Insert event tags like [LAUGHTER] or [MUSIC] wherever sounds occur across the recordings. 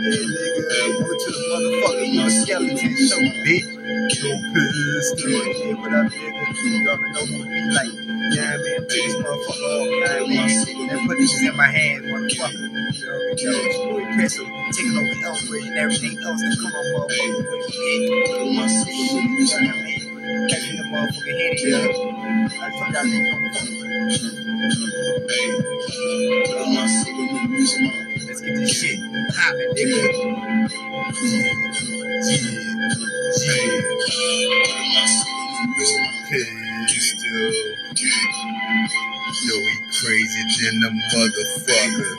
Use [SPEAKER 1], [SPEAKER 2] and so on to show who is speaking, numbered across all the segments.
[SPEAKER 1] nigga, go to the motherfucker, you skeleton show, bitch. No pistol, yeah, what up, nigga? You already know who it be like. Yeah, man, take this motherfucker off, yeah, man. And put these in my hand, motherfucker. You know, it's boy Pistol, taking over Elbridge and everything else that come on, motherfucker, with me. You know what I mean? Catching the motherfucking head here. I fuck out nigga, don't fuck Get this shit poppin', nigga. Yo, he crazy than the motherfucker.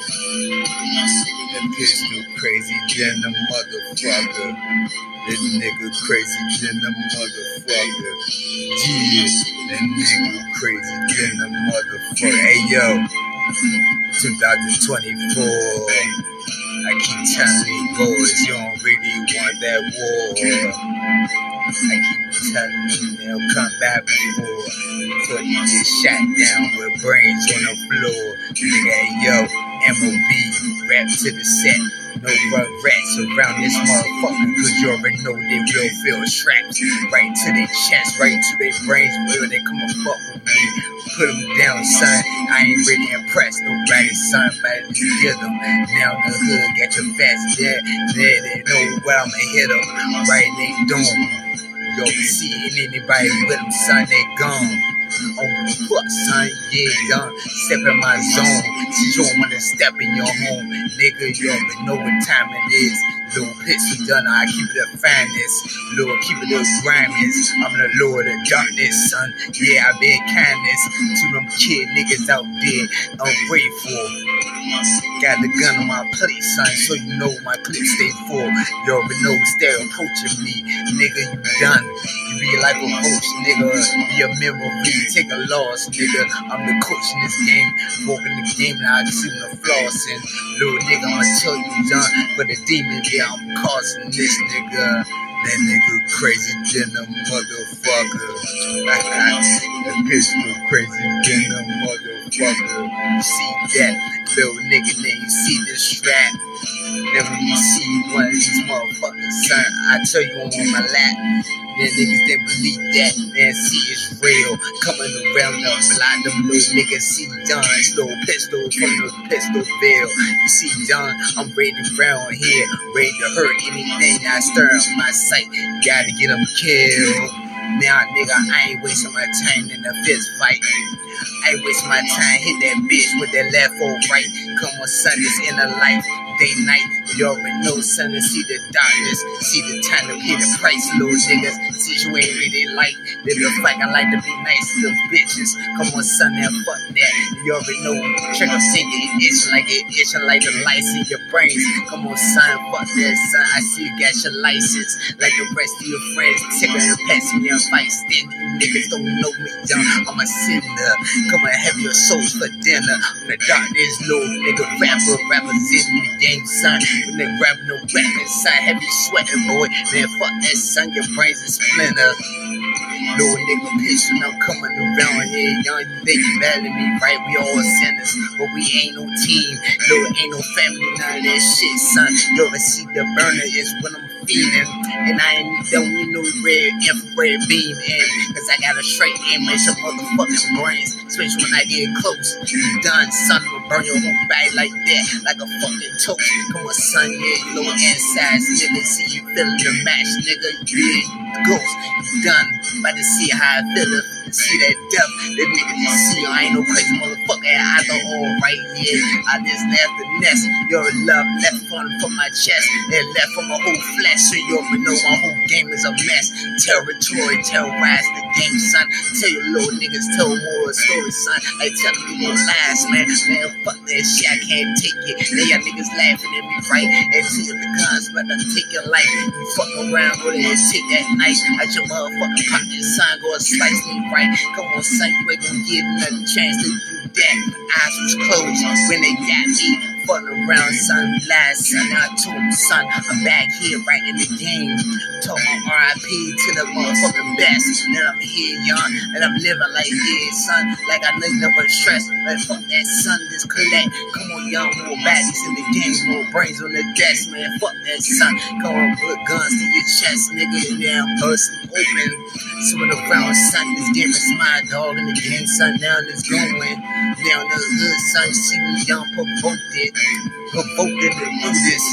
[SPEAKER 1] That pistol crazy than the motherfucker. That nigga crazy than the motherfucker. Yeah, that nigga crazy than the motherfucker. Hey yo, 2024. I keep telling these boys you don't really want that war. I keep telling them they'll come back before before you get shot down with brains on the floor. Nigga, yo, MOB, rap to the set. No rug rats around this motherfucker, cause you already know they will feel strapped right to their chest, right to their brains. Will they come and fuck with me? Put them down, son. I ain't really impressed nobody, son. Get them. Now the hood got your vest there. There, they know where I'ma hit them. Right they dome. Yo, seeing anybody with them, son, they gone. On the fuck, son, yeah, done. Step in my zone. You don't wanna step in your home, nigga, you already know what time it is. Little pistol done, I keep it the finest. Lord, keep it the grimiest. I'm the Lord of darkness, son. Yeah, I been kindness to them kid niggas out there. Ungrateful. Got the gun on my plate, son, so you know my clip stay full. You already know stay approaching me, nigga. You done. You be like a coach, nigga. Be a memory, take a loss, nigga. I'm the coach in this game. Walking the game, now I can see the flaws in. Little nigga, I'ma tell you, done. But the demon, yeah, I'm causing this nigga. That nigga crazy than a motherfucker. that pistol crazy than a motherfucker. See that little nigga, then you see this strap. Then when you see one of these motherfuckers, son, I tell you I'm on my lap. Then niggas didn't believe that, man, see it's real. Coming around the block, them little niggas see Don's little pistol from the pistol bill. You see Don, I'm ready round here, ready to hurt anything I stir up my sight. Gotta get them killed. Now, nigga, I ain't wasting my time in a fist fight. I ain't wasting my time, hit that bitch with that left or right. Come on, it's in the life, day, night. You already know, son, to see the darkness, see the time to pay the price, little niggas. Since you ain't really like, live your fight, I like to be nice to bitches. Come on, son, now fuck that. You already know, trigger finger, it itching like it itching like the lights in your brains. Come on, son, fuck that, son. I see you got your license, like the rest of your friends. Ticker and pass me a fight, stand you niggas don't know me, young. I'm a sinner. Come on, have your souls for dinner. I'm the darkness, low nigga rapper, rappers in the game, son. When they rap no rap inside, heavy sweating, boy. Man, fuck that, son. Your brains is splinter. Little nigga pissing, I'm coming around here, young. You better me, right? We all sinners, but we ain't no team. Little ain't no family, none of that shit, son. You ever see the burner is when I'm and I ain't don't need no red infrared beam in, cause I got a straight aim at your motherfucking brains. Especially when I get close. Done, son, I'ma burn your whole body like that, like a fucking toast. Come on, son, yeah, know insides, nigga. See you feeling the match, nigga. You big ghost. Done. About to see how I feel it. See that death, that nigga just see I ain't no crazy motherfucker. I thought all right, yeah. I just left the nest. Your love left fun from my chest and left from my whole flesh. So you already know my whole game is a mess. Territory, terrorize the game, son. Tell your little niggas, tell more stories, son. Like tell me more lies, man. Man, fuck that shit, I can't take it. Now y'all niggas laughing at me, right? And see the guns, but I take your life. You fuck around it and take that knife out your motherfucking pocket, son. Go and slice me right. Come on, son, you ain't gonna give another chance to do that. Eyes was closed when they got me. Fun around, son. Last son, I told him, son, I'm back here right in the game. Told my RIP to the motherfucking best. Then I'm here, young, and I'm living like this, son. Like I live never stress. Like fuck that, son, this collect. Come on, young, more baddies in the game, more brains on the desk, man. Fuck that son. Come on, put guns to your chest, nigga. Now I'm bursting open. Swimming around, son. This game is my dog in the game, son. Now it's going. Now son. See me young, provoked it. Provoked it do this.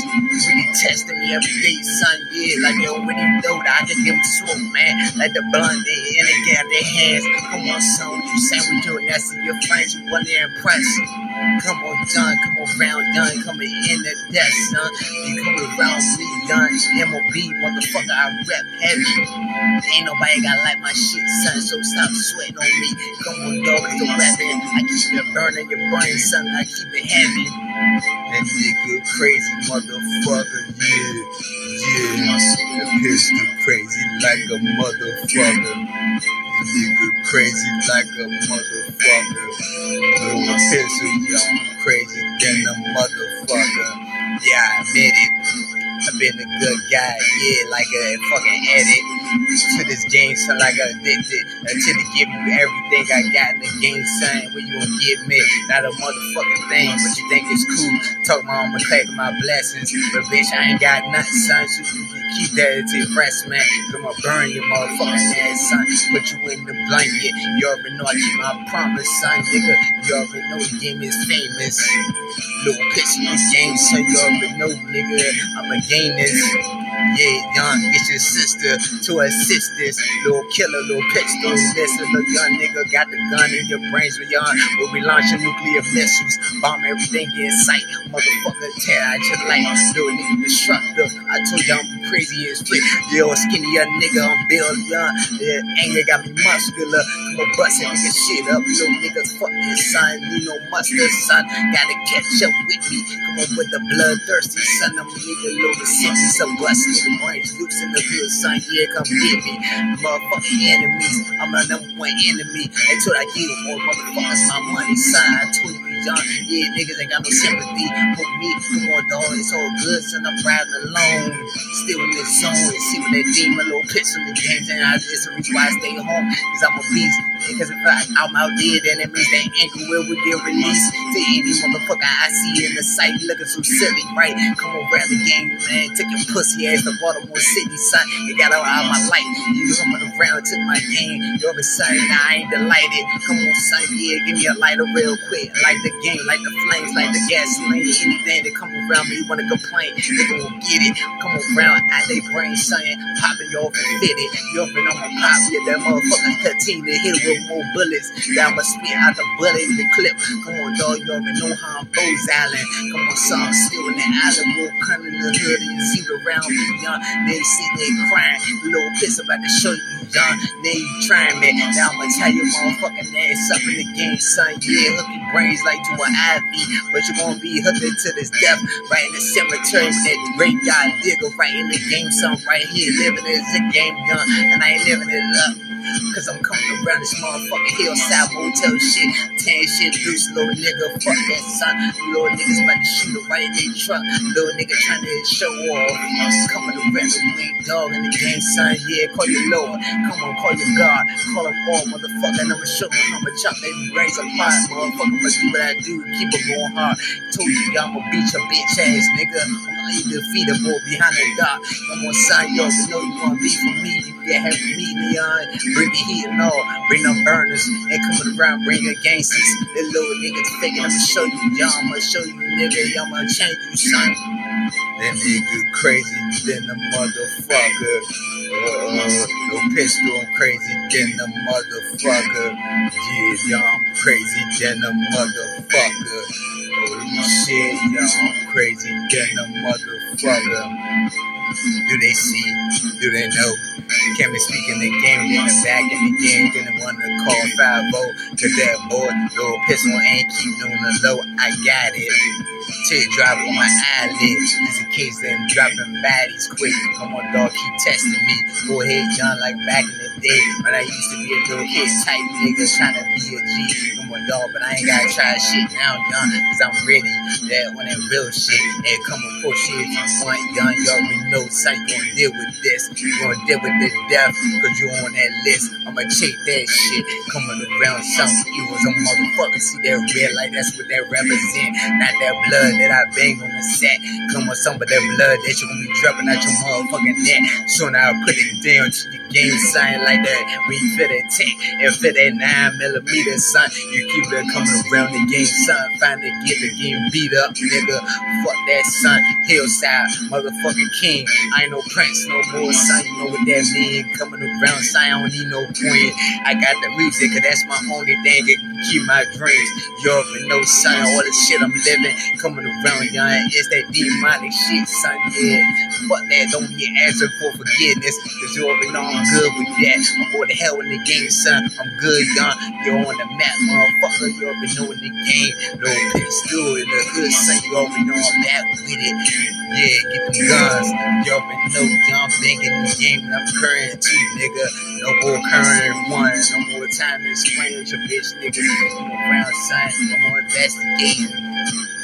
[SPEAKER 1] Really testing me every day, son. Yeah, like they already know that I can give them smoke, man. Like the blunt, they in and get their hands. Come on, son. You saying we doing that to your friends? You want to impress. Come on, John. Come on, round, done. Coming in the death, son. You coming around me, done. MOB, motherfucker. I rep heavy. Ain't nobody got like my shit, son. So stop sweating on me. Come on, dog. The weapon. I keep it burning your brain, son. I keep it heavy. That nigga crazy motherfucker, yeah, yeah. That pistol crazy like a motherfucker. Nigga crazy like a motherfucker. Little pistol, young crazy than a motherfucker. Yeah, I admit it. I've been a good guy, yeah, like a fucking addict. To this game, son, like I'm addicted. Until they give you everything I got in the game, son. When you gonna give me not a motherfucking thing, but you think it's cool. Talk my own claim my blessings, but bitch, I ain't got nothing, son. So you keep that to your breast, man. I'ma burn your motherfucking ass, son. Put you in the blanket. You already know I keep my promise, son, nigga. You already know the game is famous. Little pitch the game, son. You already know, nigga. I'ma gain this. Yeah, young, get your sister to assist this. Little killer, little pistol. This little young nigga got the gun in your brains. We young, we'll be launching nuclear missiles. Bomb everything in sight. Motherfucker, tear out your life. Little nigga destructive. I told you I'm crazy as shit. Yo, skinny young nigga, I'm Bill Young. Yeah, anger got me muscular. Come on, busting nigga shit up. Little niggas, fuck this son. You know, mustard, son. Gotta catch up with me. Come on, with the bloodthirsty son. I'm a nigga, little. Some bust nigga brains loose in the hood, son. Yeah, come get me. Motherfucking enemies. I'm my number one enemy. Until I get more motherfuckers my money, son. I told you, young. Yeah, niggas ain't got no sympathy for me. Come on, dog. It's all good, son. I'm riding alone. Still in this zone. See what they that demon little pitch in the games. And I, it's the reason why I stay home. Cause I'm a beast. Because if I, I'm out there, then it means that ankle will get released to any motherfucker I see in the sight looking so silly, right? Come on, grab the game, man. Took your pussy ass to Baltimore City, son. You got all out my light. You coming around, took my game. You're beside I ain't delighted. Come on, son, yeah, give me a lighter real quick. Like the game, like the flames, like the gasoline. Anything that come around me, you wanna complain, they gon' get it. Come around, I they brain, son. Popping you off and fit it. You up and on my pop, yeah, that motherfucker continue to hit it with more bullets. That I'ma spit out the bullet in the clip. Come on, dog, you already know how I'm Allen. Come on, son, still in the alley, more in the hood, and you see it around me, young. They sitting there crying, little piss about to show you, young. They trying me. Now I'ma tell you, motherfucking ass up in the game, son. Yeah, hook your brains like to an IV, but you gonna be hooked into this death right in the cemetery that graveyard digger right in the game, son. Right here, living as a game, young, and I ain't living it up. Cause I'm coming around this motherfucking hillside motel shit. Tan shit loose, little nigga. Fuck that son. Little niggas about to shoot it right in their truck. Little nigga trying to show off. Coming around the weed dog in the game, son. Yeah, call your Lord. Come on, call your God. Call them all, motherfucker. And I'ma show them how much chop they brains apart. Motherfucker, I'ma do what I do. Keep it going hard. Told you, I'ma beat your bitch ass, nigga. The boy behind the dock. Come on, son. Yo, you know you wanna be for me. You can have me, Leon. Bring the heat and all. Bring them burners. And coming around, bring your gangsters. The little niggas faking. I'ma show you, y'all. I'ma show you, nigga. I'ma change you, son. That nigga crazy than a motherfucker. Uh, no pistol, I'm crazy than a motherfucker. Yeah, y'all, I'm crazy than a motherfucker. Holy shit, y'all, I'm crazy than a motherfucker. Do they see? Do they know? Can't be speaking the game, then the back in the game, didn't want to call 5 Cause that boy, little pistol ain't keep on the low. I got it. Teardrop on my eyelid. Just in case them dropping baddies quick. Come on, dog, keep testing me. Go ahead, John, like back in the day. When I used to be a little kid type nigga trying to be a G. Come on, dog, but I ain't gotta try shit now, young, cause I'm ready. That when that real shit, and come and push shit if you want, young, you already know, son, you gonna deal with this. You gonna deal with the death, cause you on that list. I'ma check that shit. Coming around something, you was a motherfucker. See that red light, that's what that represent. Not that blood blood that I bang on the set. Come with some of that blood that you gonna be dropping out your motherfucking neck. Soon I'll put it down to the game sign like that. When you feel that tech and feel that nine millimeter, son, you keep it coming around the game, son. Finally get the game beat up, nigga. Fuck that, son. Hillside, motherfucking king. I ain't no prince no more, son. You know what that mean? Coming around, son. I don't need no queen. I got the music, cause that's my only thing that keep my dreams. You already know, son. All the shit I'm living coming around, young. It's that demonic shit, son. Yeah. Fuck that. Don't be asking for forgiveness, cause you already know I'm good with that. I'm going to hell in the game, son. I'm good, young. You're on the map, motherfucker. You already know in the game. No pistol in the hood, son. You already know I'm back with it. Yeah, get the guns. You already know, young. Banging the game, and I'm current too, nigga. No more current one. No more time to explain with your bitch, nigga. Come around, son. No more investigating.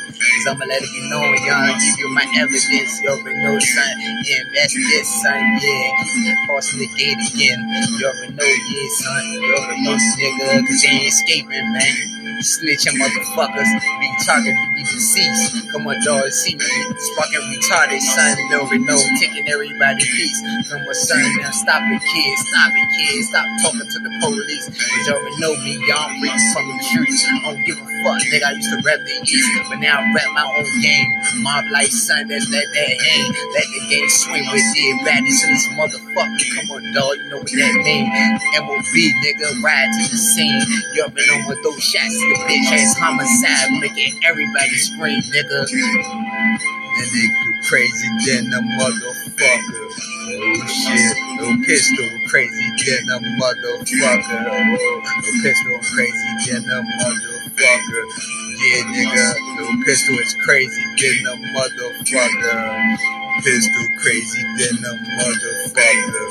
[SPEAKER 1] Cause I'ma let it be known, y'all. Give you my evidence. You already know, son. Invest this, son. Yeah. Crossing the gate again. You already know, yeah, son. You already know, nigga. Cause they ain't escaping, man. Snitching motherfuckers. Be to be deceased. Come on, dog. See me. Sparking retarded, son. You already know. Taking everybody peace. Come on, son. Now stop it, kids. Stop it, kids. Stop talking to the police. Cause you already know me. Y'all reading from the streets. I don't give a fuck, nigga. I used to rap the East. But now I rap my own game. Mob life, son. That's let that hang. Let the game swing with it. Badness in this motherfucker. Come on, dog. You know what that mean. MOB, nigga. Ride to the scene. You already know what those shots to the bitch ass homicide. Making everybody scream, nigga. That nigga crazy than a motherfucker. Oh shit, no pistol crazy than a motherfucker. No pistol crazy than a motherfucker. Yeah, nigga, no pistol is crazy than a motherfucker. Pistol crazy than a motherfucker.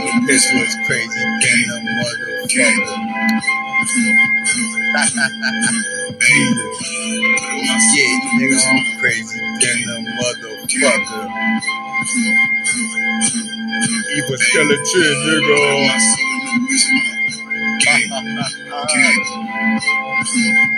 [SPEAKER 1] No pistol is crazy than a motherfucker. [LAUGHS] yeah, nigga, I'm crazy than a motherfucker. Evil skeleton, nigga. [LAUGHS] [LAUGHS]